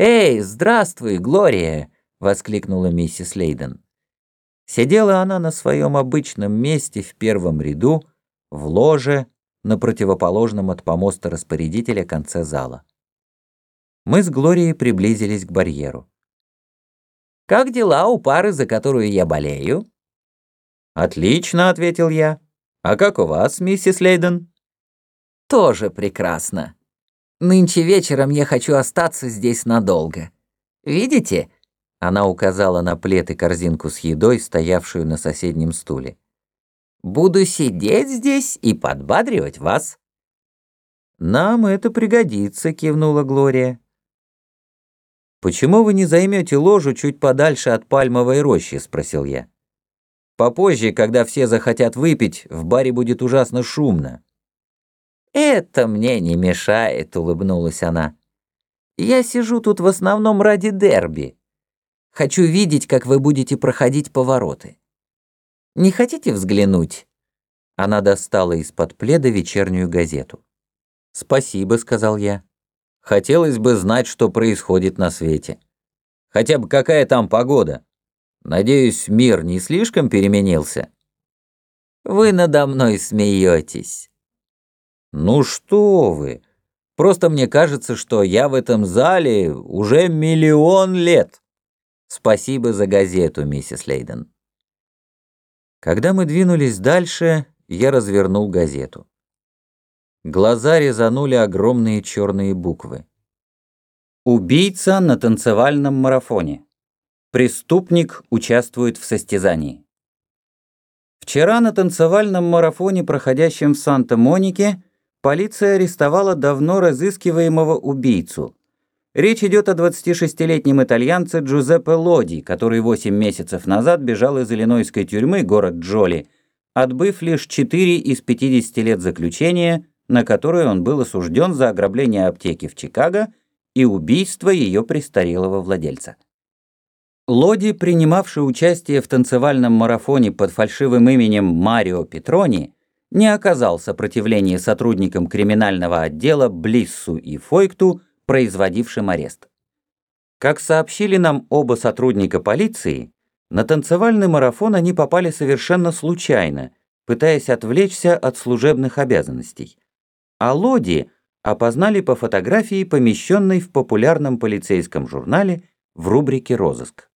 «Эй, здравствуй, Глория!» — воскликнула миссис Лейден. Сидела она на своем обычном месте в первом ряду, в ложе, на противоположном от помоста распорядителя конце зала. Мы с Глорией приблизились к барьеру. «Как дела у пары, за которую я болею?» «Отлично», — ответил я. «А как у вас, миссис Лейден?» «Тоже прекрасно. Нынче вечером я хочу остаться здесь надолго. Видите?» Она указала на плед и корзинку с едой, стоявшую на соседнем стуле. «Буду сидеть здесь и подбадривать вас». «Нам это пригодится», — кивнула Глория. «Почему вы не займете ложу чуть подальше от пальмовой рощи?» — спросил я. «Попозже, когда все захотят выпить, в баре будет ужасно шумно». «Это мне не мешает», — улыбнулась она. «Я сижу тут в основном ради дерби. Хочу видеть, как вы будете проходить повороты. Не хотите взглянуть?» Она достала из-под пледа вечернюю газету. «Спасибо», — сказал я. Хотелось бы знать, что происходит на свете. Хотя бы какая там погода. Надеюсь, мир не слишком переменился? Вы надо мной смеетесь. Ну что вы. Просто мне кажется, что я в этом зале уже миллион лет. Спасибо за газету, миссис Лейден. Когда мы двинулись дальше, я развернул газету. Глаза резанули огромные черные буквы. Убийца на танцевальном марафоне. Преступник участвует в состязании. Вчера на танцевальном марафоне, проходящем в Санта-Монике, полиция арестовала давно разыскиваемого убийцу. Речь идет о 26-летнем итальянце Джузеппе Лоди, который 8 месяцев назад бежал из иллинойской тюрьмы, город Джоли, отбыв лишь 4 из 50 лет заключения на которую он был осужден за ограбление аптеки в Чикаго и убийство ее престарелого владельца. Лоди, принимавший участие в танцевальном марафоне под фальшивым именем Марио Петрони, не оказал сопротивления сотрудникам криминального отдела Блиссу и Фойкту, производившим арест. Как сообщили нам оба сотрудника полиции, на танцевальный марафон они попали совершенно случайно, пытаясь отвлечься от служебных обязанностей а Лоди опознали по фотографии, помещенной в популярном полицейском журнале в рубрике «Розыск».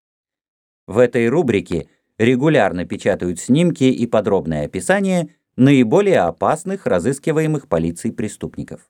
В этой рубрике регулярно печатают снимки и подробное описание наиболее опасных разыскиваемых полицией преступников.